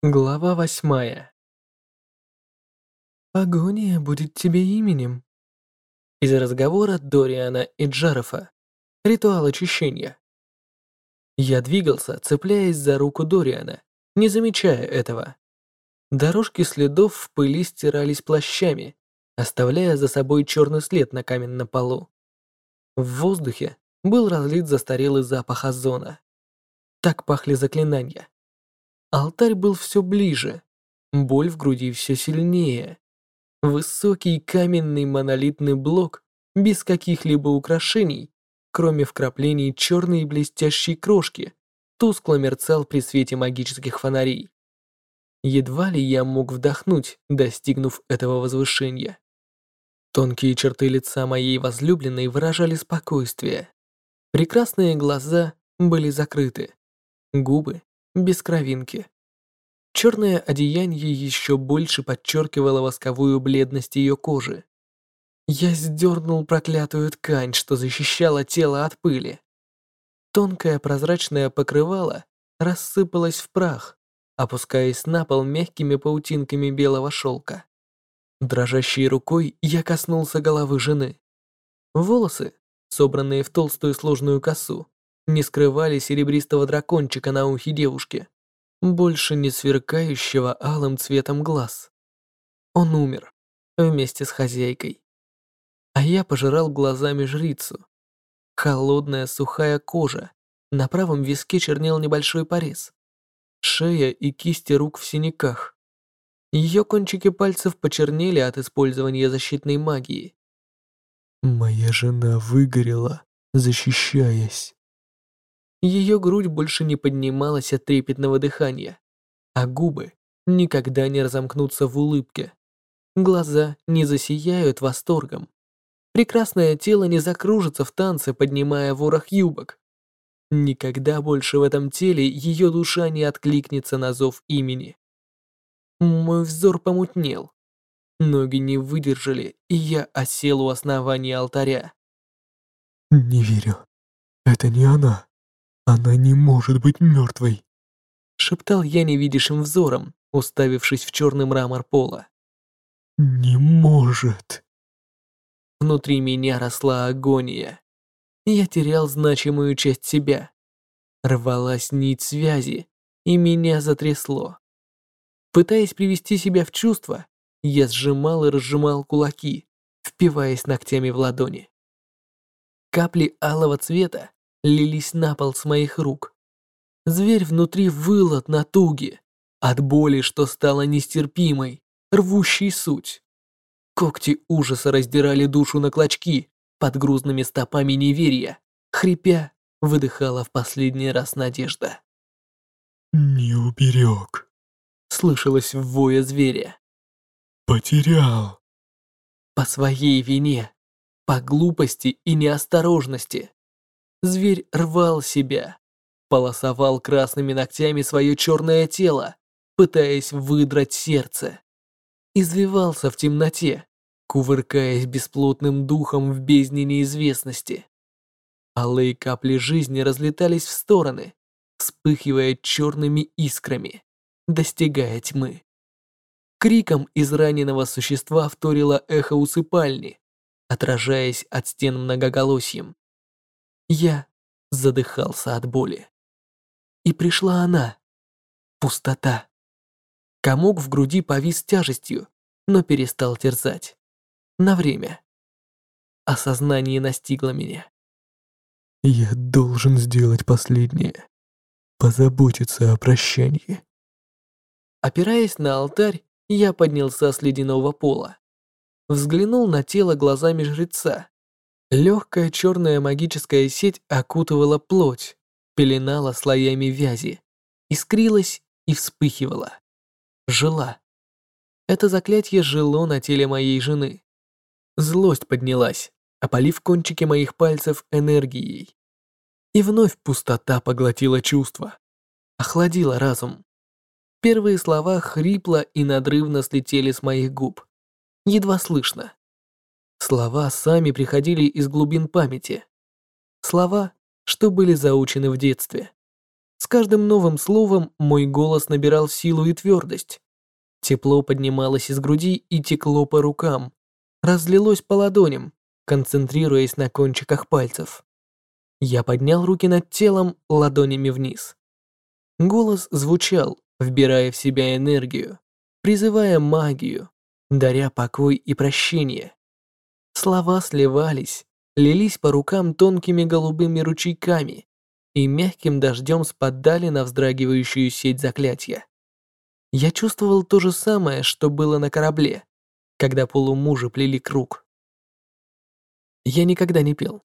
Глава восьмая. «Агония будет тебе именем». Из разговора Дориана и Джарафа. Ритуал очищения. Я двигался, цепляясь за руку Дориана, не замечая этого. Дорожки следов в пыли стирались плащами, оставляя за собой черный след на каменном полу. В воздухе был разлит застарелый запах озона. Так пахли заклинания. Алтарь был все ближе, боль в груди все сильнее. Высокий каменный монолитный блок без каких-либо украшений, кроме вкраплений черной блестящей крошки, тускло мерцал при свете магических фонарей. Едва ли я мог вдохнуть, достигнув этого возвышения. Тонкие черты лица моей возлюбленной выражали спокойствие. Прекрасные глаза были закрыты. Губы без кровинки. Черное одеяние еще больше подчеркивало восковую бледность ее кожи. Я сдернул проклятую ткань, что защищала тело от пыли. Тонкое прозрачное покрывало рассыпалось в прах, опускаясь на пол мягкими паутинками белого шелка. Дрожащей рукой я коснулся головы жены. Волосы, собранные в толстую сложную косу, не скрывали серебристого дракончика на ухе девушки, больше не сверкающего алым цветом глаз. Он умер вместе с хозяйкой. А я пожирал глазами жрицу. Холодная сухая кожа, на правом виске чернел небольшой порез. Шея и кисти рук в синяках. Ее кончики пальцев почернели от использования защитной магии. «Моя жена выгорела, защищаясь», ее грудь больше не поднималась от трепетного дыхания, а губы никогда не разомкнутся в улыбке. Глаза не засияют восторгом. Прекрасное тело не закружится в танце, поднимая ворох юбок. Никогда больше в этом теле ее душа не откликнется на зов имени. Мой взор помутнел. Ноги не выдержали, и я осел у основания алтаря. «Не верю. Это не она». Она не может быть мертвой. Шептал я невидящим взором, уставившись в черный мрамор пола. Не может. Внутри меня росла агония. Я терял значимую часть себя. Рвалась нить связи, и меня затрясло. Пытаясь привести себя в чувство, я сжимал и разжимал кулаки, впиваясь ногтями в ладони. Капли алого цвета лились на пол с моих рук. Зверь внутри выл от натуги, от боли, что стало нестерпимой, рвущей суть. Когти ужаса раздирали душу на клочки под грузными стопами неверия, хрипя, выдыхала в последний раз надежда. «Не уберег», — слышалось в вое зверя. «Потерял». По своей вине, по глупости и неосторожности. Зверь рвал себя, полосовал красными ногтями свое черное тело, пытаясь выдрать сердце. Извивался в темноте, кувыркаясь бесплотным духом в бездне неизвестности. Алые капли жизни разлетались в стороны, вспыхивая черными искрами, достигая тьмы. Криком из раненого существа вторило эхо усыпальни, отражаясь от стен многоголосием. Я задыхался от боли. И пришла она. Пустота. Комок в груди повис тяжестью, но перестал терзать. На время. Осознание настигло меня. Я должен сделать последнее. Позаботиться о прощании. Опираясь на алтарь, я поднялся с ледяного пола. Взглянул на тело глазами жреца Легкая черная магическая сеть окутывала плоть, пеленала слоями вязи, искрилась и вспыхивала. Жила. Это заклятие жило на теле моей жены. Злость поднялась, опалив кончики моих пальцев энергией. И вновь пустота поглотила чувства, охладила разум. Первые слова хрипло и надрывно слетели с моих губ. Едва слышно. Слова сами приходили из глубин памяти. Слова, что были заучены в детстве. С каждым новым словом мой голос набирал силу и твердость. Тепло поднималось из груди и текло по рукам, разлилось по ладоням, концентрируясь на кончиках пальцев. Я поднял руки над телом ладонями вниз. Голос звучал, вбирая в себя энергию, призывая магию, даря покой и прощение. Слова сливались, лились по рукам тонкими голубыми ручейками и мягким дождем спадали на вздрагивающую сеть заклятия. Я чувствовал то же самое, что было на корабле, когда полумужи плели круг. Я никогда не пел.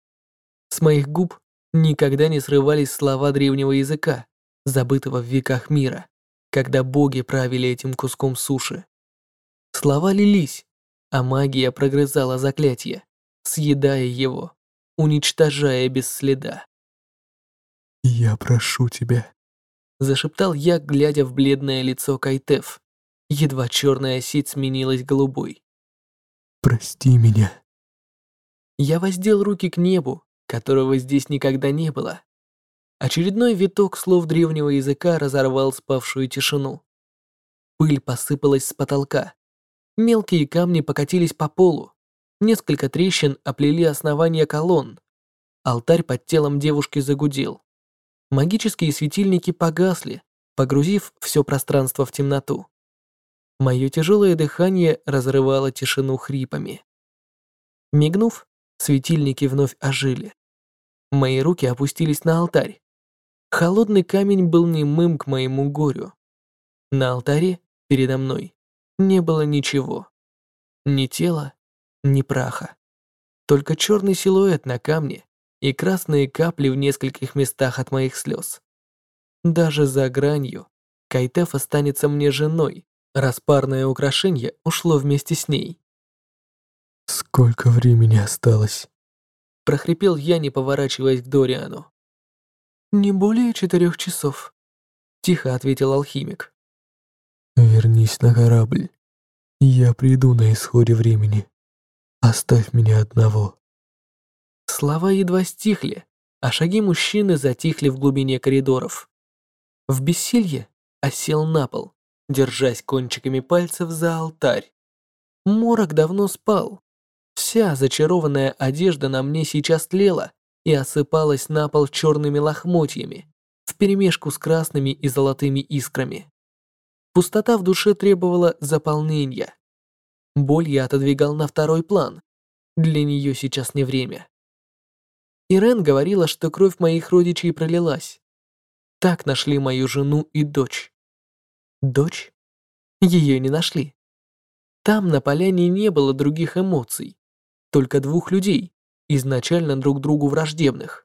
С моих губ никогда не срывались слова древнего языка, забытого в веках мира, когда боги правили этим куском суши. Слова лились, а магия прогрызала заклятие, съедая его, уничтожая без следа. «Я прошу тебя», — зашептал я, глядя в бледное лицо Кайтеф. Едва черная сеть сменилась голубой. «Прости меня». Я воздел руки к небу, которого здесь никогда не было. Очередной виток слов древнего языка разорвал спавшую тишину. Пыль посыпалась с потолка. Мелкие камни покатились по полу. Несколько трещин оплели основания колонн. Алтарь под телом девушки загудел. Магические светильники погасли, погрузив все пространство в темноту. Мое тяжелое дыхание разрывало тишину хрипами. Мигнув, светильники вновь ожили. Мои руки опустились на алтарь. Холодный камень был немым к моему горю. На алтаре передо мной не было ничего. Ни тела, ни праха. Только черный силуэт на камне и красные капли в нескольких местах от моих слез. Даже за гранью Кайтеф останется мне женой, раз парное украшение ушло вместе с ней. «Сколько времени осталось?» прохрипел я, не поворачиваясь к Дориану. «Не более четырех часов», — тихо ответил алхимик. Вернись на корабль. Я приду на исходе времени. Оставь меня одного. Слова едва стихли, а шаги мужчины затихли в глубине коридоров. В бессилье осел на пол, держась кончиками пальцев за алтарь. Морок давно спал. Вся зачарованная одежда на мне сейчас тлела и осыпалась на пол черными лохмотьями, вперемешку с красными и золотыми искрами. Пустота в душе требовала заполнения. Боль я отодвигал на второй план. Для нее сейчас не время. Ирен говорила, что кровь моих родичей пролилась. Так нашли мою жену и дочь. Дочь? Ее не нашли. Там на поляне не было других эмоций, только двух людей, изначально друг другу враждебных.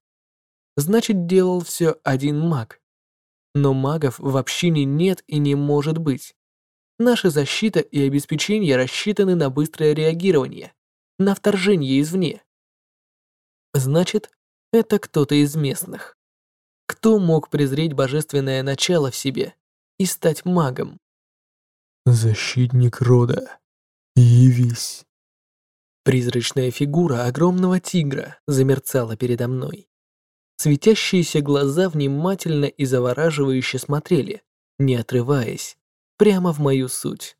Значит, делал все один маг. Но магов в общине нет и не может быть. Наша защита и обеспечение рассчитаны на быстрое реагирование, на вторжение извне. Значит, это кто-то из местных. Кто мог презреть божественное начало в себе и стать магом? Защитник рода, явись. Призрачная фигура огромного тигра замерцала передо мной. Светящиеся глаза внимательно и завораживающе смотрели, не отрываясь, прямо в мою суть.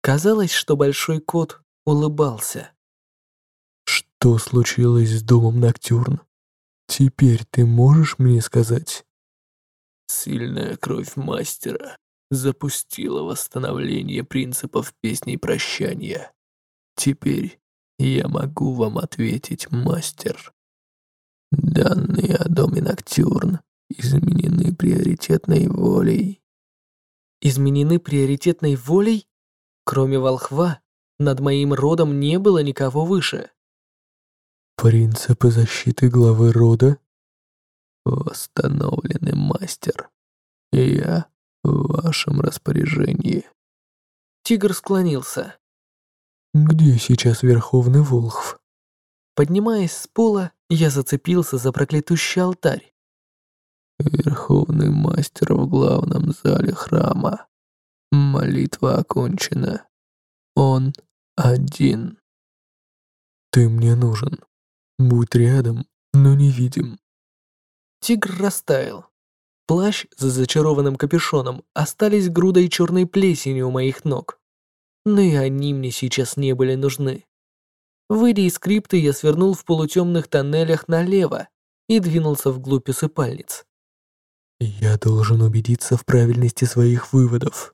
Казалось, что большой кот улыбался. «Что случилось с домом Ноктюрн? Теперь ты можешь мне сказать?» Сильная кровь мастера запустила восстановление принципов песней прощания. Теперь я могу вам ответить, мастер. Данные о доме Ноктюрн изменены приоритетной волей. Изменены приоритетной волей? Кроме волхва, над моим родом не было никого выше. Принципы защиты главы рода? Восстановлены, мастер. Я в вашем распоряжении. Тигр склонился. Где сейчас Верховный Волхв? Поднимаясь с пола, я зацепился за проклятущий алтарь. Верховный мастер в главном зале храма. Молитва окончена. Он один. Ты мне нужен. Будь рядом, но не видим. Тигр растаял. Плащ с зачарованным капюшоном остались грудой черной плесени у моих ног. Но и они мне сейчас не были нужны. Выйдя из крипты, я свернул в полутемных тоннелях налево и двинулся вглубь усыпальниц. Я должен убедиться в правильности своих выводов.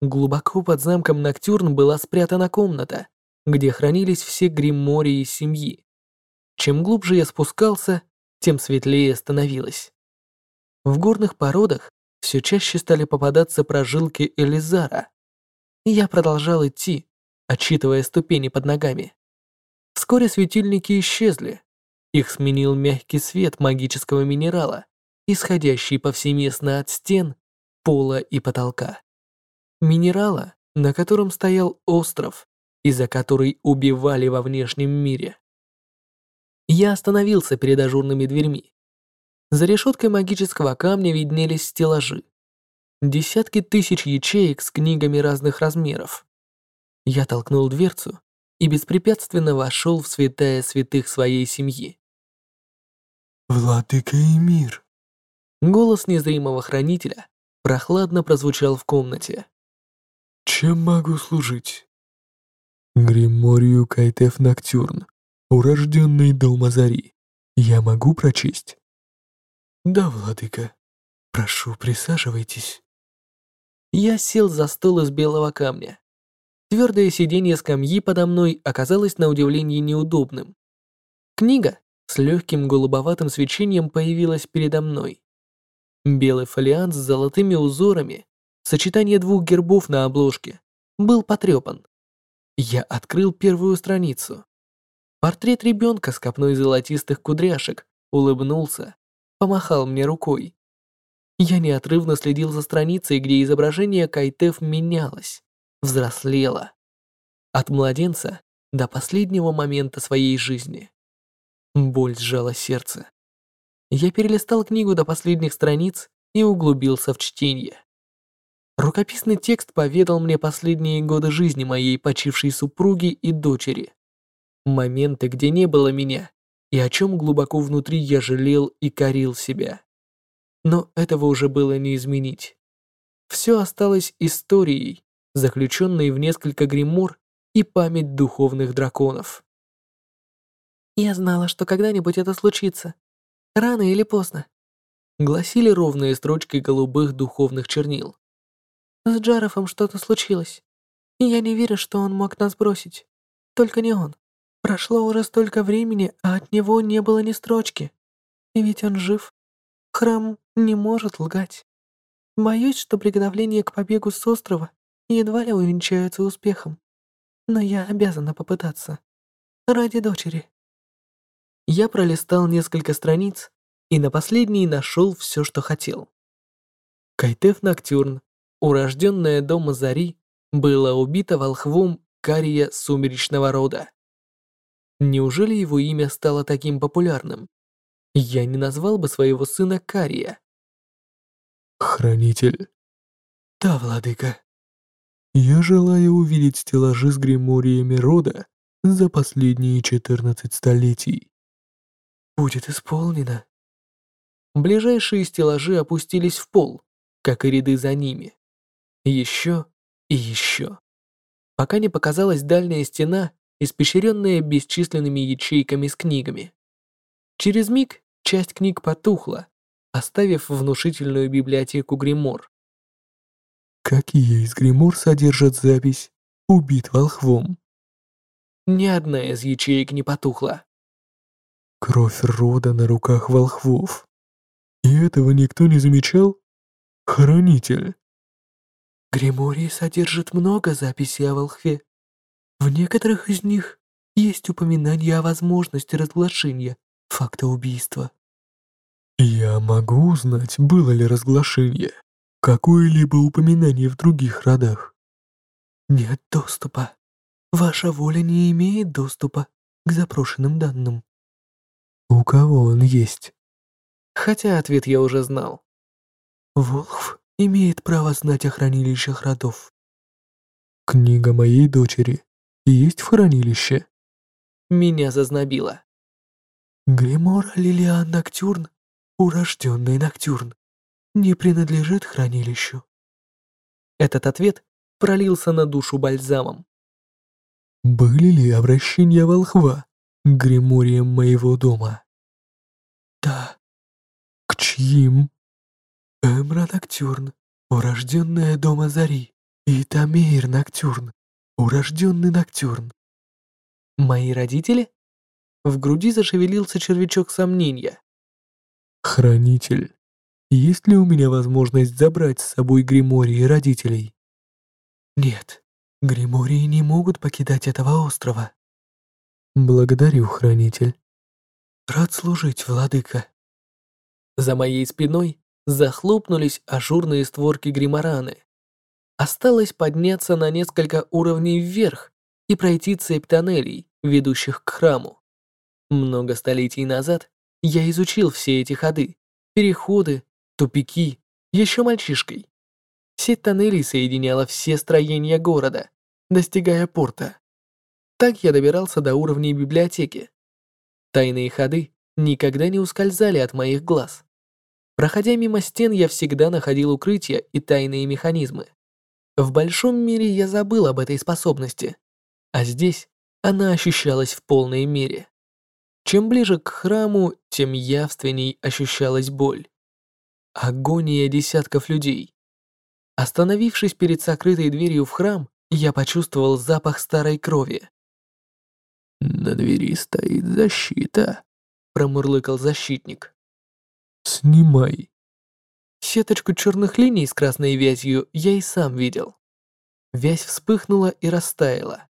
Глубоко под замком Ноктюрн была спрятана комната, где хранились все гриммории семьи. Чем глубже я спускался, тем светлее становилось. В горных породах все чаще стали попадаться прожилки Элизара. Я продолжал идти, отчитывая ступени под ногами. Вскоре светильники исчезли. Их сменил мягкий свет магического минерала, исходящий повсеместно от стен, пола и потолка. Минерала, на котором стоял остров, и за который убивали во внешнем мире. Я остановился перед ажурными дверьми. За решеткой магического камня виднелись стеллажи. Десятки тысяч ячеек с книгами разных размеров. Я толкнул дверцу и беспрепятственно вошел в святая святых своей семьи. «Владыка и мир!» Голос незримого хранителя прохладно прозвучал в комнате. «Чем могу служить?» «Гриморию Кайтеф Ноктюрн, урожденный Долмазари. Я могу прочесть?» «Да, владыка. Прошу, присаживайтесь». Я сел за стол из белого камня. Твердое сиденье скамьи подо мной оказалось на удивление неудобным. Книга с легким голубоватым свечением появилась передо мной. Белый фолиант с золотыми узорами, сочетание двух гербов на обложке, был потрепан. Я открыл первую страницу. Портрет ребенка с копной золотистых кудряшек улыбнулся помахал мне рукой. Я неотрывно следил за страницей, где изображение Кайтеф менялось, взрослело. От младенца до последнего момента своей жизни. Боль сжала сердце. Я перелистал книгу до последних страниц и углубился в чтение. Рукописный текст поведал мне последние годы жизни моей почившей супруги и дочери. Моменты, где не было меня, и о чем глубоко внутри я жалел и корил себя. Но этого уже было не изменить. Все осталось историей, заключенной в несколько гримор и память духовных драконов. «Я знала, что когда-нибудь это случится. Рано или поздно», гласили ровные строчки голубых духовных чернил. «С Джарофом что-то случилось, и я не верю, что он мог нас бросить. Только не он. Прошло уже столько времени, а от него не было ни строчки. И ведь он жив. Храм не может лгать. Боюсь, что приготовление к побегу с острова едва ли увенчаются успехом. Но я обязана попытаться. Ради дочери. Я пролистал несколько страниц и на последней нашел все, что хотел. Кайтеф Ноктюрн, урожденная дома Зари, была убита волхвом Кария сумеречного рода. Неужели его имя стало таким популярным? Я не назвал бы своего сына Кария. Хранитель. Да, владыка. Я желаю увидеть стеллажи с гримориями рода за последние 14 столетий. Будет исполнено. Ближайшие стеллажи опустились в пол, как и ряды за ними. Еще и еще. Пока не показалась дальняя стена, испещренная бесчисленными ячейками с книгами. Через миг часть книг потухла, оставив внушительную библиотеку гримор. Какие из гримор содержат запись «Убит волхвом»? Ни одна из ячеек не потухла. Кровь рода на руках волхвов. И этого никто не замечал? Хранитель. Гримории содержит много записей о волхве. В некоторых из них есть упоминание о возможности разглашения факта убийства. Я могу узнать, было ли разглашение, какое-либо упоминание в других родах? Нет доступа. Ваша воля не имеет доступа к запрошенным данным. У кого он есть? Хотя ответ я уже знал. Волхв имеет право знать о хранилищах родов. Книга моей дочери есть в хранилище?» Меня зазнобило. «Гримор Лилиан Ноктюрн, урожденный Ноктюрн, не принадлежит хранилищу. Этот ответ пролился на душу бальзамом. Были ли обращения волхва к гримориям моего дома? Да. К чьим? Эмра Ноктюрн, урожденная дома Зари, и Тамир Ноктюрн, урожденный Ноктюрн. Мои родители? В груди зашевелился червячок сомнения. Хранитель, есть ли у меня возможность забрать с собой Гримории родителей? Нет, Гримории не могут покидать этого острова. Благодарю, Хранитель. Рад служить, Владыка. За моей спиной захлопнулись ажурные створки Гримораны. Осталось подняться на несколько уровней вверх и пройти цепь тоннелей, ведущих к храму. Много столетий назад я изучил все эти ходы, переходы, тупики, еще мальчишкой. Сеть тоннелей соединяла все строения города, достигая порта. Так я добирался до уровней библиотеки. Тайные ходы никогда не ускользали от моих глаз. Проходя мимо стен, я всегда находил укрытия и тайные механизмы. В большом мире я забыл об этой способности, а здесь она ощущалась в полной мере. Чем ближе к храму, тем явственней ощущалась боль. Агония десятков людей. Остановившись перед сокрытой дверью в храм, я почувствовал запах старой крови. «На двери стоит защита», — промурлыкал защитник. «Снимай». Сеточку черных линий с красной вязью я и сам видел. Вязь вспыхнула и растаяла.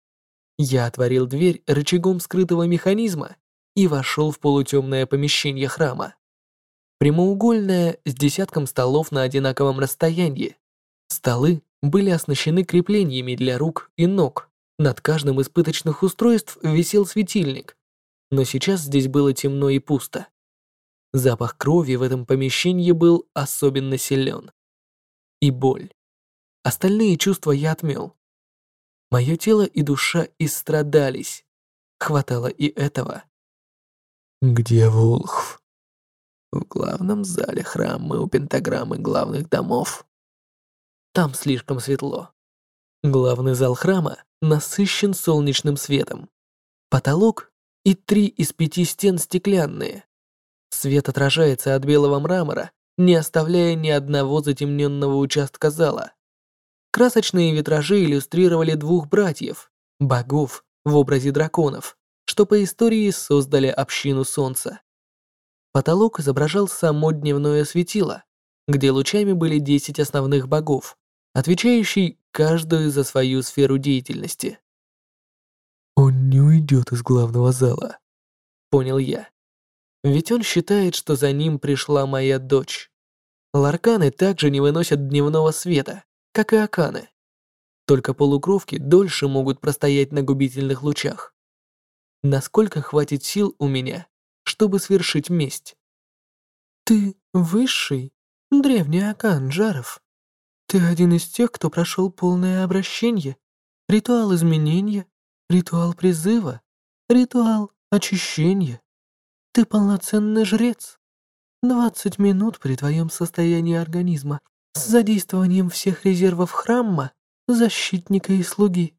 Я отворил дверь рычагом скрытого механизма и вошел в полутемное помещение храма. Прямоугольное, с десятком столов на одинаковом расстоянии. Столы были оснащены креплениями для рук и ног. Над каждым из пыточных устройств висел светильник. Но сейчас здесь было темно и пусто. Запах крови в этом помещении был особенно силен. И боль. Остальные чувства я отмел. Мое тело и душа истрадались. Хватало и этого. «Где Волхв?» В главном зале храма у пентаграммы главных домов. Там слишком светло. Главный зал храма насыщен солнечным светом. Потолок и три из пяти стен стеклянные. Свет отражается от белого мрамора, не оставляя ни одного затемненного участка зала. Красочные витражи иллюстрировали двух братьев, богов в образе драконов, что по истории создали общину солнца. Потолок изображал само дневное светило, где лучами были 10 основных богов, отвечающий каждую за свою сферу деятельности. «Он не уйдет из главного зала», — понял я. Ведь он считает, что за ним пришла моя дочь. Ларканы также не выносят дневного света, как и аканы. Только полукровки дольше могут простоять на губительных лучах. Насколько хватит сил у меня, чтобы свершить месть? Ты высший, древний Акан Жаров. Ты один из тех, кто прошел полное обращение, ритуал изменения, ритуал призыва, ритуал очищения. Ты полноценный жрец. 20 минут при твоем состоянии организма с задействованием всех резервов храма, защитника и слуги.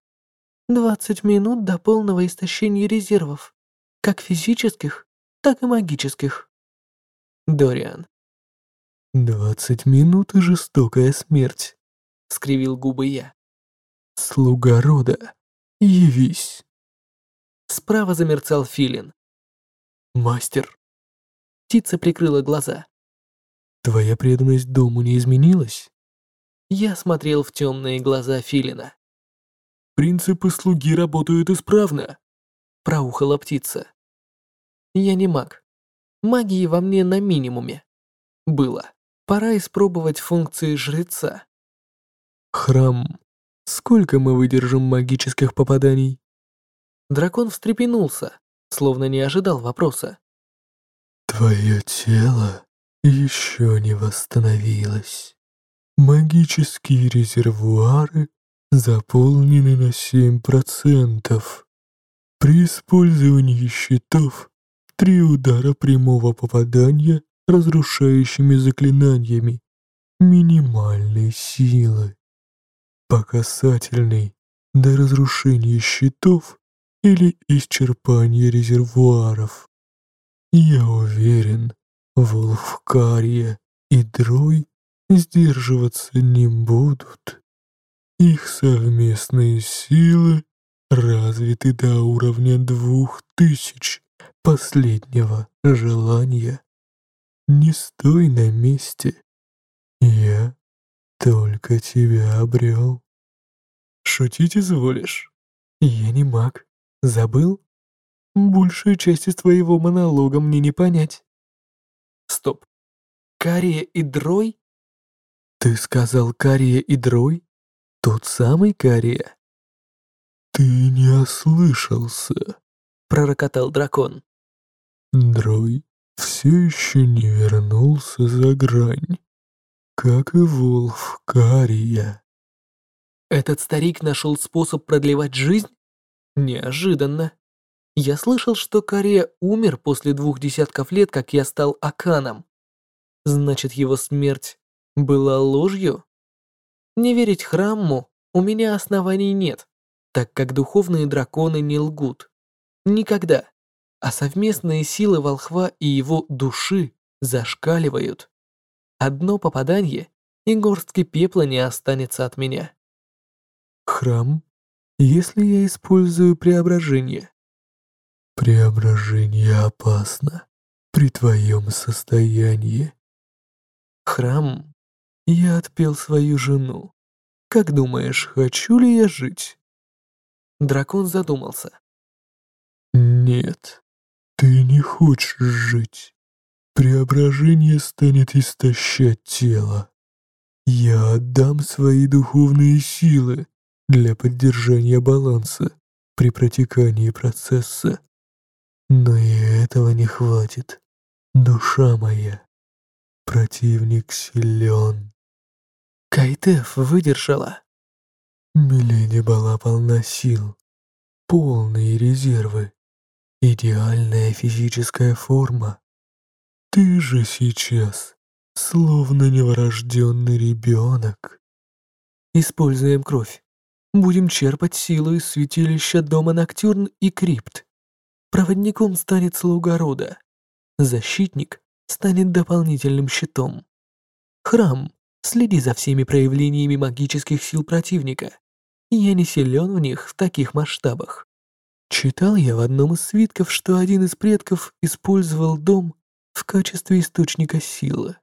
20 минут до полного истощения резервов, как физических, так и магических. Дориан. «Двадцать минут и жестокая смерть», — скривил губы я. «Слуга рода, явись». Справа замерцал филин. «Мастер». Птица прикрыла глаза. «Твоя преданность дому не изменилась?» Я смотрел в темные глаза филина. «Принципы слуги работают исправно», — проухала птица. «Я не маг. Магии во мне на минимуме. Было. Пора испробовать функции жреца. Храм. Сколько мы выдержим магических попаданий? Дракон встрепенулся, словно не ожидал вопроса. Твое тело еще не восстановилось. Магические резервуары заполнены на 7%. При использовании щитов три удара прямого попадания разрушающими заклинаниями минимальной силы. По касательной до разрушения щитов или исчерпания резервуаров. Я уверен, Волфкария и Дрой сдерживаться не будут. Их совместные силы развиты до уровня двух тысяч последнего желания. Не стой на месте. Я только тебя обрел. Шутить изволишь? Я не маг. Забыл? Большую часть из твоего монолога мне не понять. Стоп. Кария и Дрой? Ты сказал Кария и Дрой? Тот самый Кария? Ты не ослышался, пророкотал дракон. Дрой все еще не вернулся за грань, как и Волф Кария. Этот старик нашел способ продлевать жизнь? Неожиданно. Я слышал, что Кария умер после двух десятков лет, как я стал Аканом. Значит, его смерть была ложью? Не верить храму у меня оснований нет, так как духовные драконы не лгут. Никогда. А совместные силы волхва и его души зашкаливают. Одно попадание, и горстки пепла не останется от меня. Храм, если я использую преображение, Преображение опасно при твоем состоянии. Храм, я отпел свою жену. Как думаешь, хочу ли я жить? Дракон задумался. Нет, ты не хочешь жить. Преображение станет истощать тело. Я отдам свои духовные силы для поддержания баланса при протекании процесса. Но и этого не хватит, душа моя. Противник силен. Кайтеф выдержала. Миледи была полна сил, полные резервы, идеальная физическая форма. Ты же сейчас словно новорожденный ребенок. Используем кровь. Будем черпать силу из святилища дома Ноктюрн и Крипт. Проводником станет слуга рода. Защитник станет дополнительным щитом. Храм, следи за всеми проявлениями магических сил противника. Я не силен в них в таких масштабах. Читал я в одном из свитков, что один из предков использовал дом в качестве источника силы.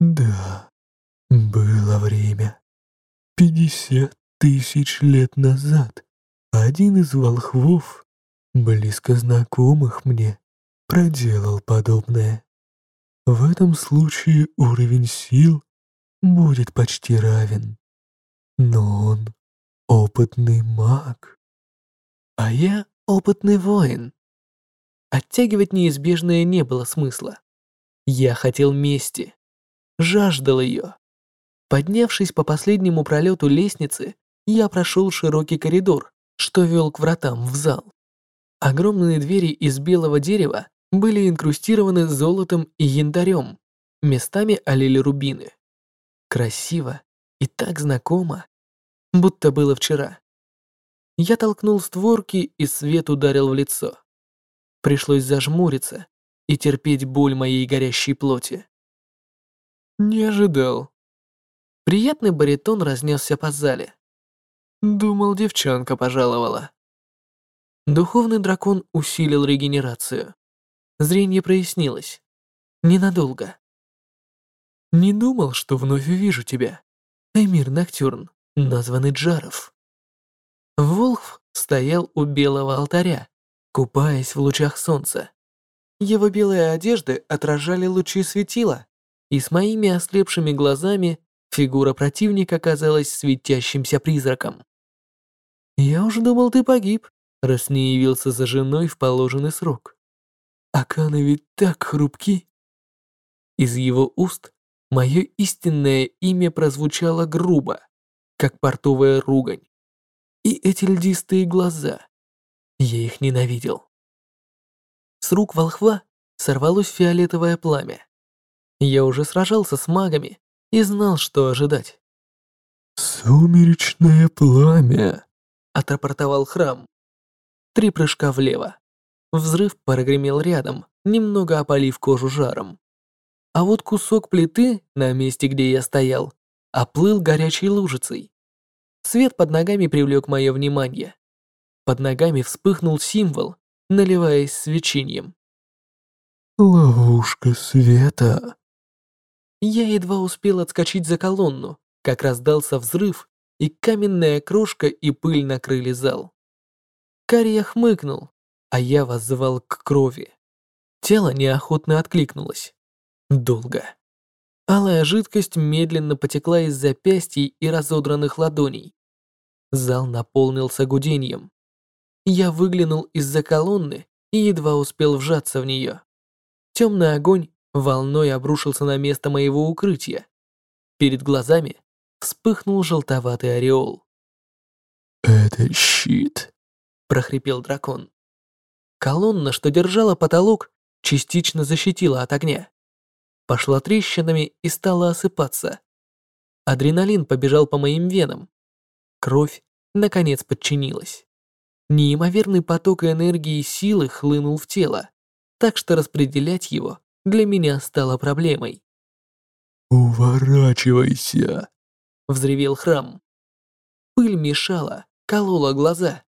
Да, было время. Пятьдесят тысяч лет назад один из волхвов близко знакомых мне, проделал подобное. В этом случае уровень сил будет почти равен. Но он опытный маг. А я опытный воин. Оттягивать неизбежное не было смысла. Я хотел мести. Жаждал ее. Поднявшись по последнему пролету лестницы, я прошел широкий коридор, что вел к вратам в зал. Огромные двери из белого дерева были инкрустированы золотом и янтарем, местами олели рубины. Красиво и так знакомо, будто было вчера. Я толкнул створки, и свет ударил в лицо. Пришлось зажмуриться и терпеть боль моей горящей плоти. Не ожидал. Приятный баритон разнесся по зале. Думал, девчонка пожаловала. Духовный дракон усилил регенерацию. Зрение прояснилось. Ненадолго. Не думал, что вновь увижу тебя. Эмир Ноктюрн, названный Джаров. Волхв стоял у белого алтаря, купаясь в лучах солнца. Его белые одежды отражали лучи светила, и с моими ослепшими глазами фигура противника казалась светящимся призраком. «Я уж думал, ты погиб», раз не явился за женой в положенный срок. Акана ведь так хрупки. Из его уст мое истинное имя прозвучало грубо, как портовая ругань. И эти льдистые глаза. Я их ненавидел. С рук волхва сорвалось фиолетовое пламя. Я уже сражался с магами, и знал, что ожидать. «Сумеречное пламя», — отрапортовал храм. Три прыжка влево. Взрыв прогремел рядом, немного опалив кожу жаром. А вот кусок плиты на месте, где я стоял, оплыл горячей лужицей. Свет под ногами привлек мое внимание. Под ногами вспыхнул символ, наливаясь свечением. «Ловушка света». Я едва успел отскочить за колонну, как раздался взрыв, и каменная крошка и пыль накрыли зал. Кария хмыкнул, а я воззвал к крови. Тело неохотно откликнулось. Долго. Алая жидкость медленно потекла из запястий и разодранных ладоней. Зал наполнился гудением. Я выглянул из-за колонны и едва успел вжаться в нее. Темный огонь волной обрушился на место моего укрытия. Перед глазами вспыхнул желтоватый ореол. «Это щит», — прохрипел дракон. Колонна, что держала потолок, частично защитила от огня. Пошла трещинами и стала осыпаться. Адреналин побежал по моим венам. Кровь, наконец, подчинилась. Неимоверный поток энергии и силы хлынул в тело, так что распределять его для меня стало проблемой. «Уворачивайся!» — взревел храм. Пыль мешала, колола глаза.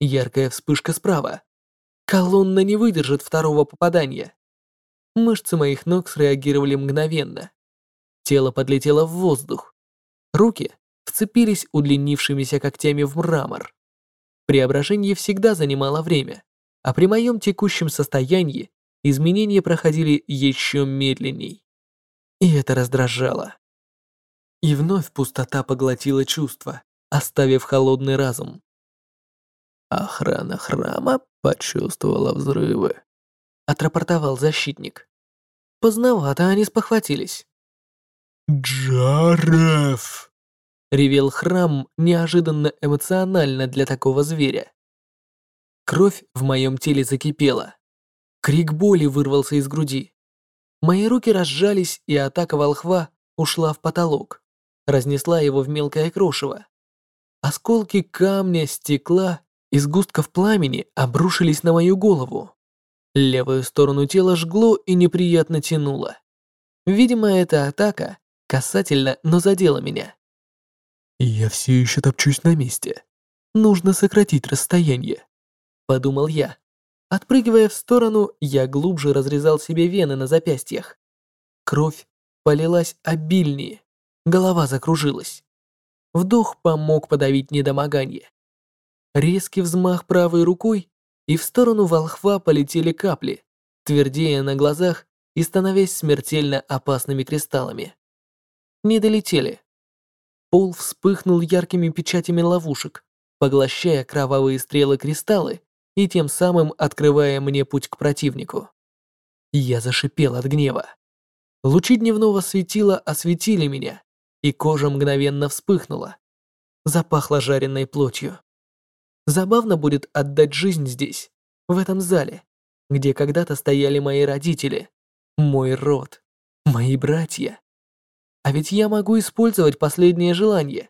Яркая вспышка справа. Колонна не выдержит второго попадания. Мышцы моих ног среагировали мгновенно. Тело подлетело в воздух. Руки вцепились удлинившимися когтями в мрамор. Преображение всегда занимало время, а при моем текущем состоянии изменения проходили еще медленней. И это раздражало. И вновь пустота поглотила чувства, оставив холодный разум. Охрана храма почувствовала взрывы. Отрапортовал защитник. Поздновато они спохватились. «Джареф!» Ревел храм неожиданно эмоционально для такого зверя. Кровь в моем теле закипела. Крик боли вырвался из груди. Мои руки разжались, и атака волхва ушла в потолок, разнесла его в мелкое крошево. Осколки камня, стекла и сгустков пламени обрушились на мою голову. Левую сторону тела жгло и неприятно тянуло. Видимо, эта атака касательно, но задела меня. «Я все еще топчусь на месте. Нужно сократить расстояние», — подумал я. Отпрыгивая в сторону, я глубже разрезал себе вены на запястьях. Кровь полилась обильнее, голова закружилась. Вдох помог подавить недомогание. Резкий взмах правой рукой, и в сторону волхва полетели капли, твердея на глазах и становясь смертельно опасными кристаллами. Не долетели. Пол вспыхнул яркими печатями ловушек, поглощая кровавые стрелы кристаллы и тем самым открывая мне путь к противнику. Я зашипел от гнева. Лучи дневного светила осветили меня, и кожа мгновенно вспыхнула. Запахло жареной плотью. Забавно будет отдать жизнь здесь, в этом зале, где когда-то стояли мои родители, мой род, мои братья. А ведь я могу использовать последнее желание.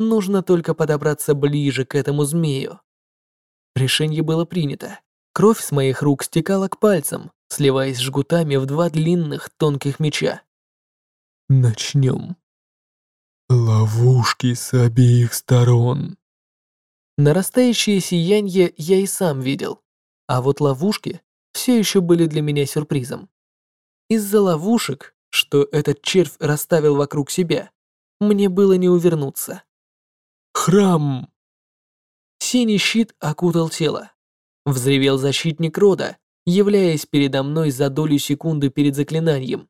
Нужно только подобраться ближе к этому змею. Решение было принято. Кровь с моих рук стекала к пальцам, сливаясь жгутами в два длинных тонких меча. Начнем. Ловушки с обеих сторон. Нарастающее сияние я и сам видел, а вот ловушки все еще были для меня сюрпризом. Из-за ловушек что этот червь расставил вокруг себя, мне было не увернуться. Храм! Синий щит окутал тело. Взревел защитник рода, являясь передо мной за долю секунды перед заклинанием.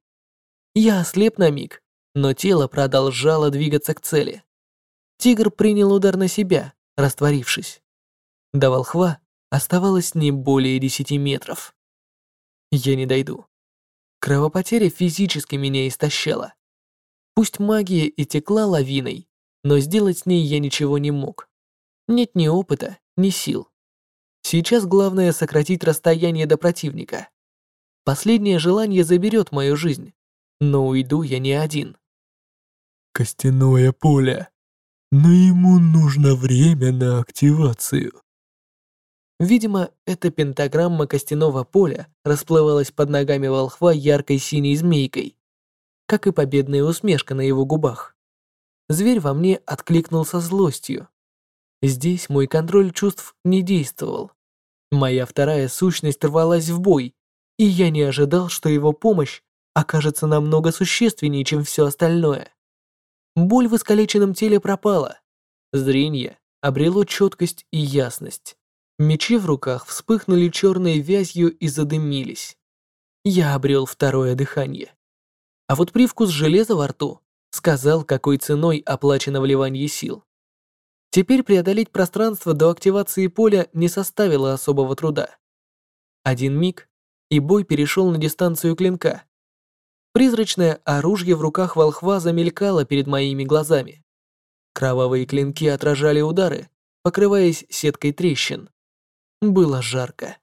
Я ослеп на миг, но тело продолжало двигаться к цели. Тигр принял удар на себя, растворившись. До волхва оставалось не более десяти метров. Я не дойду. Кровопотеря физически меня истощала. Пусть магия и текла лавиной, но сделать с ней я ничего не мог. Нет ни опыта, ни сил. Сейчас главное сократить расстояние до противника. Последнее желание заберет мою жизнь, но уйду я не один. костяное поле, но ему нужно время на активацию. Видимо, эта пентаграмма костяного поля расплывалась под ногами волхва яркой синей змейкой, как и победная усмешка на его губах. Зверь во мне откликнулся злостью. Здесь мой контроль чувств не действовал. Моя вторая сущность рвалась в бой, и я не ожидал, что его помощь окажется намного существеннее, чем все остальное. Боль в искалеченном теле пропала. Зрение обрело четкость и ясность. Мечи в руках вспыхнули черной вязью и задымились. Я обрел второе дыхание. А вот привкус железа во рту сказал, какой ценой оплачено вливание сил. Теперь преодолеть пространство до активации поля не составило особого труда. Один миг, и бой перешел на дистанцию клинка. Призрачное оружие в руках волхва замелькало перед моими глазами. Кровавые клинки отражали удары, покрываясь сеткой трещин. Было жарко.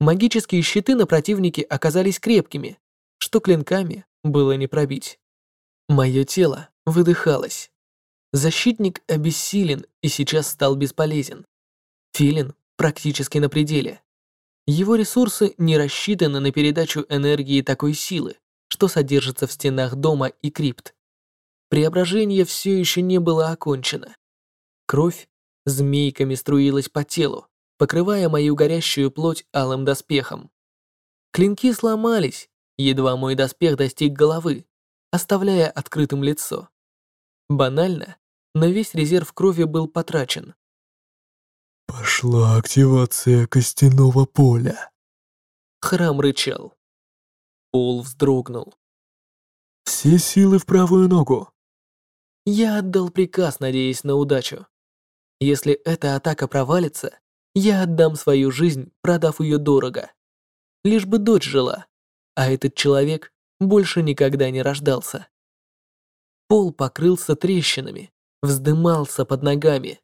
Магические щиты на противнике оказались крепкими, что клинками было не пробить. Мое тело выдыхалось. Защитник обессилен и сейчас стал бесполезен. Филин практически на пределе. Его ресурсы не рассчитаны на передачу энергии такой силы, что содержится в стенах дома и крипт. Преображение все еще не было окончено. Кровь змейками струилась по телу, покрывая мою горящую плоть алым доспехом. Клинки сломались, едва мой доспех достиг головы, оставляя открытым лицо. Банально, но весь резерв крови был потрачен. Пошла активация костяного поля. Храм рычал. Пол вздрогнул. Все силы в правую ногу. Я отдал приказ, надеясь на удачу. Если эта атака провалится, я отдам свою жизнь, продав ее дорого. Лишь бы дочь жила, а этот человек больше никогда не рождался. Пол покрылся трещинами, вздымался под ногами.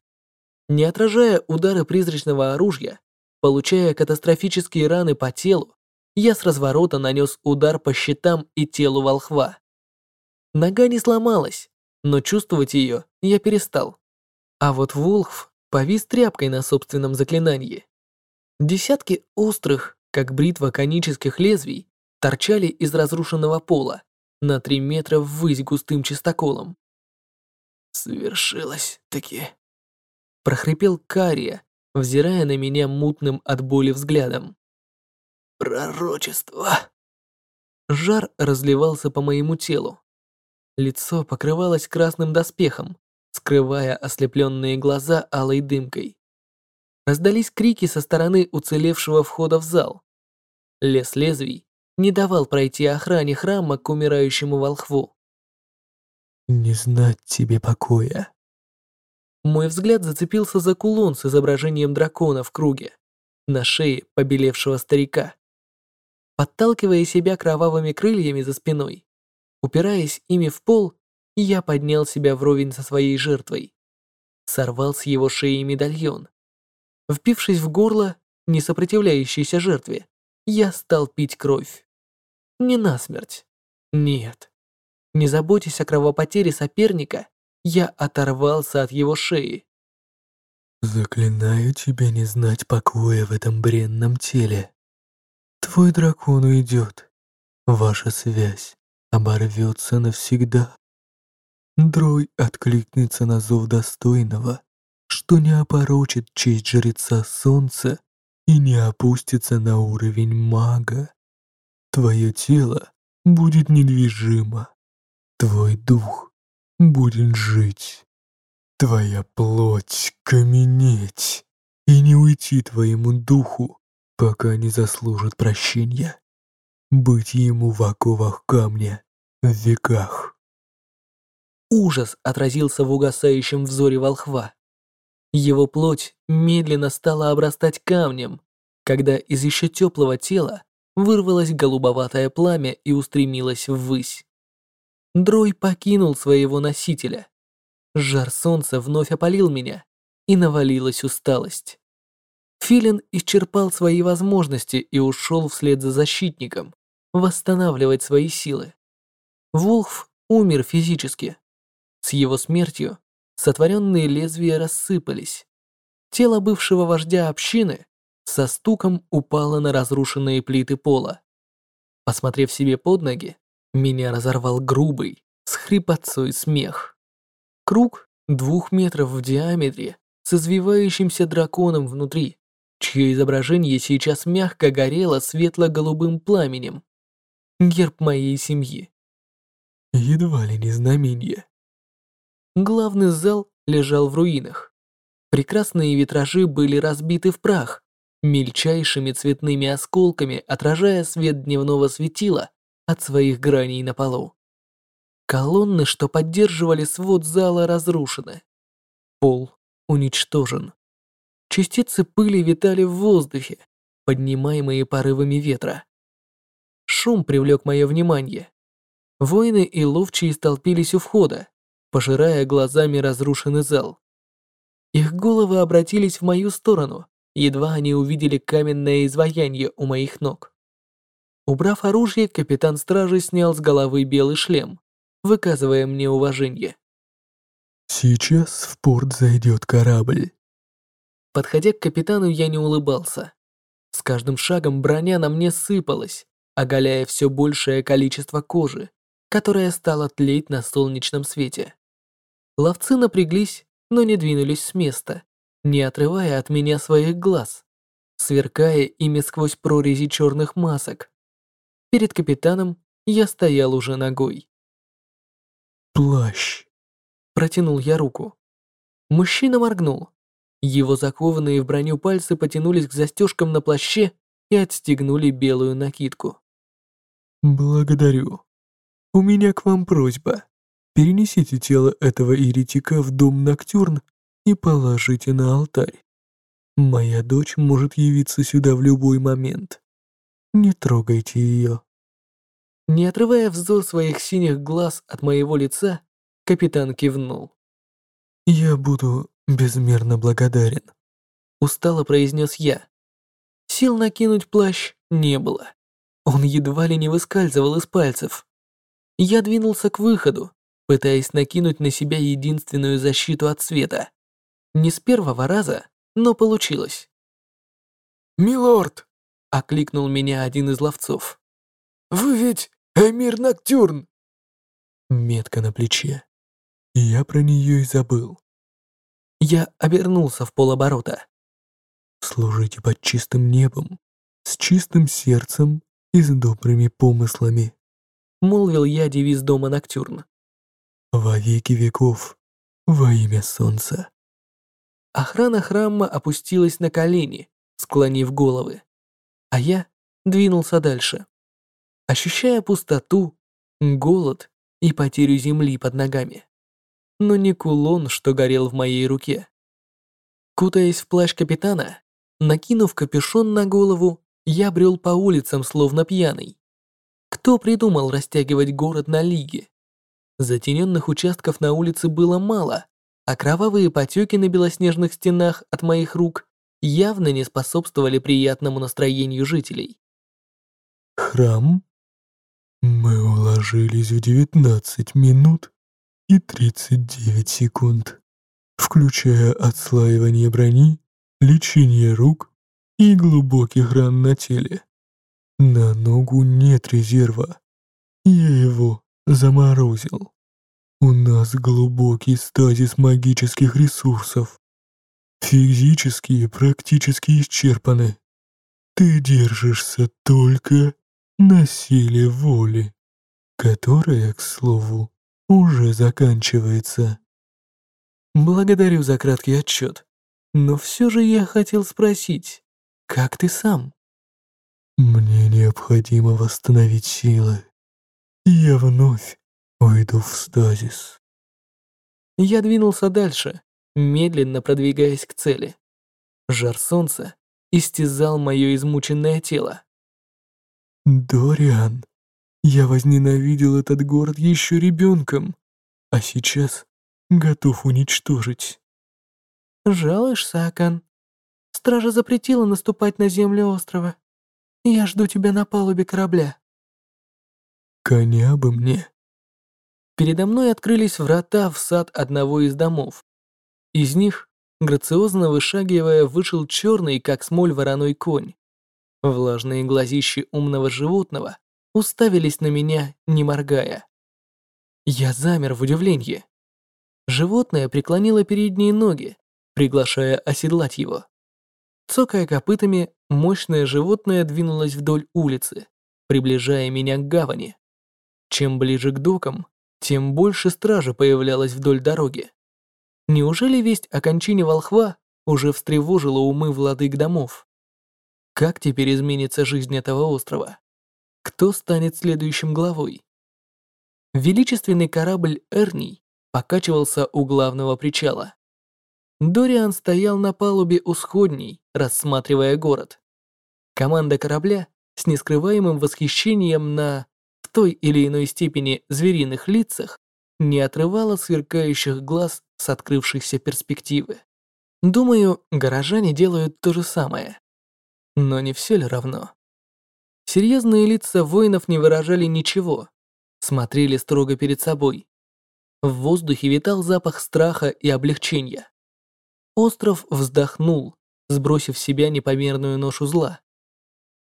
Не отражая удары призрачного оружия, получая катастрофические раны по телу, я с разворота нанес удар по щитам и телу волхва. Нога не сломалась, но чувствовать ее я перестал. А вот волхв повис тряпкой на собственном заклинании. Десятки острых, как бритва конических лезвий, торчали из разрушенного пола на три метра ввысь густым чистоколом. «Свершилось-таки», — прохрипел Кария, взирая на меня мутным от боли взглядом. «Пророчество!» Жар разливался по моему телу. Лицо покрывалось красным доспехом, скрывая ослепленные глаза алой дымкой. Раздались крики со стороны уцелевшего входа в зал. Лес лезвий не давал пройти охране храма к умирающему волхву. «Не знать тебе покоя». Мой взгляд зацепился за кулон с изображением дракона в круге, на шее побелевшего старика. Подталкивая себя кровавыми крыльями за спиной, упираясь ими в пол, я поднял себя вровень со своей жертвой. Сорвал с его шеи медальон. Впившись в горло, не сопротивляющейся жертве, я стал пить кровь. Не насмерть. Нет. Не заботясь о кровопотере соперника, я оторвался от его шеи. «Заклинаю тебя не знать покоя в этом бренном теле. Твой дракон уйдет. Ваша связь оборвется навсегда». Дрой откликнется на зов достойного, что не опорочит честь жреца солнца и не опустится на уровень мага. Твое тело будет недвижимо, твой дух будет жить, твоя плоть каменеть и не уйти твоему духу, пока не заслужит прощения, быть ему в оковах камня в веках. Ужас отразился в угасающем взоре волхва. Его плоть медленно стала обрастать камнем, когда из еще теплого тела вырвалось голубоватое пламя и устремилось ввысь. Дрой покинул своего носителя. Жар солнца вновь опалил меня, и навалилась усталость. Филин исчерпал свои возможности и ушел вслед за защитником, восстанавливать свои силы. Волхв умер физически, С его смертью сотворенные лезвия рассыпались. Тело бывшего вождя общины со стуком упало на разрушенные плиты пола. Посмотрев себе под ноги, меня разорвал грубый, с хрипотцой смех. Круг двух метров в диаметре с извивающимся драконом внутри, чье изображение сейчас мягко горело светло-голубым пламенем. Герб моей семьи. Едва ли не знамение. Главный зал лежал в руинах. Прекрасные витражи были разбиты в прах, мельчайшими цветными осколками отражая свет дневного светила от своих граней на полу. Колонны, что поддерживали свод зала, разрушены. Пол уничтожен. Частицы пыли витали в воздухе, поднимаемые порывами ветра. Шум привлек мое внимание. Воины и ловчие столпились у входа, пожирая глазами разрушенный зал. Их головы обратились в мою сторону, едва они увидели каменное изваяние у моих ног. Убрав оружие, капитан стражи снял с головы белый шлем, выказывая мне уважение. «Сейчас в порт зайдет корабль». Подходя к капитану, я не улыбался. С каждым шагом броня на мне сыпалась, оголяя все большее количество кожи, которая стала тлеть на солнечном свете. Ловцы напряглись, но не двинулись с места, не отрывая от меня своих глаз, сверкая ими сквозь прорези черных масок. Перед капитаном я стоял уже ногой. «Плащ!» Протянул я руку. Мужчина моргнул. Его закованные в броню пальцы потянулись к застежкам на плаще и отстегнули белую накидку. «Благодарю. У меня к вам просьба. Перенесите тело этого еретика в дом Ноктюрн и положите на алтарь. Моя дочь может явиться сюда в любой момент. Не трогайте ее». Не отрывая взор своих синих глаз от моего лица, капитан кивнул. «Я буду безмерно благодарен», — устало произнес я. Сил накинуть плащ не было. Он едва ли не выскальзывал из пальцев. Я двинулся к выходу, пытаясь накинуть на себя единственную защиту от света. Не с первого раза, но получилось. «Милорд!» — окликнул меня один из ловцов. «Вы ведь Эмир Ноктюрн!» Метка на плече. Я про нее и забыл. Я обернулся в полоборота. Служите под чистым небом, с чистым сердцем и с добрыми помыслами. Молвил я девиз дома Ноктюрн. Во веки веков, во имя солнца. Охрана храма опустилась на колени, склонив головы. А я двинулся дальше. Ощущая пустоту, голод и потерю земли под ногами. Но не кулон, что горел в моей руке. Кутаясь в плащ капитана, накинув капюшон на голову, я брел по улицам, словно пьяный. Кто придумал растягивать город на лиги? Затененных участков на улице было мало, а кровавые потеки на белоснежных стенах от моих рук явно не способствовали приятному настроению жителей. «Храм? Мы уложились в 19 минут и 39 секунд, включая отслаивание брони, лечение рук и глубоких ран на теле. На ногу нет резерва. Я его заморозил. У нас глубокий стазис магических ресурсов. Физические практически исчерпаны. Ты держишься только на силе воли, которая, к слову, уже заканчивается. Благодарю за краткий отчет, но все же я хотел спросить, как ты сам? Мне необходимо восстановить силы. Я вновь Уйду в стазис. Я двинулся дальше, медленно продвигаясь к цели. Жар солнца истязал мое измученное тело. Дориан, я возненавидел этот город еще ребенком, а сейчас готов уничтожить. Жалуешься, Акан? Стража запретила наступать на землю острова. Я жду тебя на палубе корабля. Коня бы мне. Передо мной открылись врата в сад одного из домов. Из них, грациозно вышагивая, вышел черный, как смоль, вороной конь. Влажные глазищи умного животного уставились на меня, не моргая. Я замер в удивлении. Животное преклонило передние ноги, приглашая оседлать его. Цокая копытами, мощное животное двинулось вдоль улицы, приближая меня к гавани. Чем ближе к докам, тем больше стражи появлялось вдоль дороги. Неужели весть о кончине волхва уже встревожила умы владык домов? Как теперь изменится жизнь этого острова? Кто станет следующим главой? Величественный корабль Эрний покачивался у главного причала. Дориан стоял на палубе у сходней, рассматривая город. Команда корабля с нескрываемым восхищением на в той или иной степени звериных лицах не отрывала сверкающих глаз с открывшихся перспективы. Думаю, горожане делают то же самое. Но не все ли равно? Серьезные лица воинов не выражали ничего, смотрели строго перед собой. В воздухе витал запах страха и облегчения. Остров вздохнул, сбросив с себя непомерную ношу зла.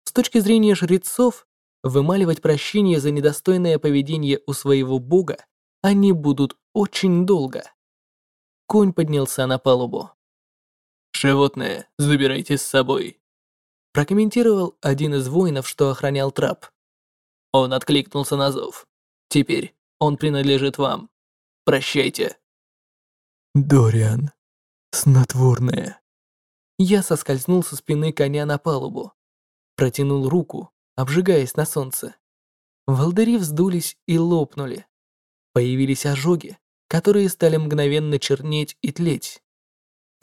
С точки зрения жрецов, вымаливать прощение за недостойное поведение у своего бога они будут очень долго. Конь поднялся на палубу. «Животное, забирайте с собой», прокомментировал один из воинов, что охранял трап. Он откликнулся на зов. Теперь он принадлежит вам. Прощайте. Дориан, снотворное. Я соскользнул со спины коня на палубу. Протянул руку, обжигаясь на солнце. Волдыри вздулись и лопнули. Появились ожоги, которые стали мгновенно чернеть и тлеть.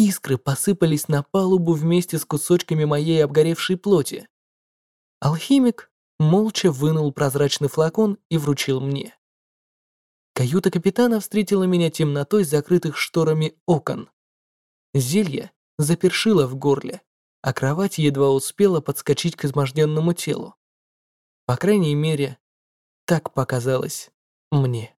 Искры посыпались на палубу вместе с кусочками моей обгоревшей плоти. Алхимик молча вынул прозрачный флакон и вручил мне. Каюта капитана встретила меня темнотой закрытых шторами окон. Зелье запершило в горле, а кровать едва успела подскочить к изможденному телу. По крайней мере, так показалось мне.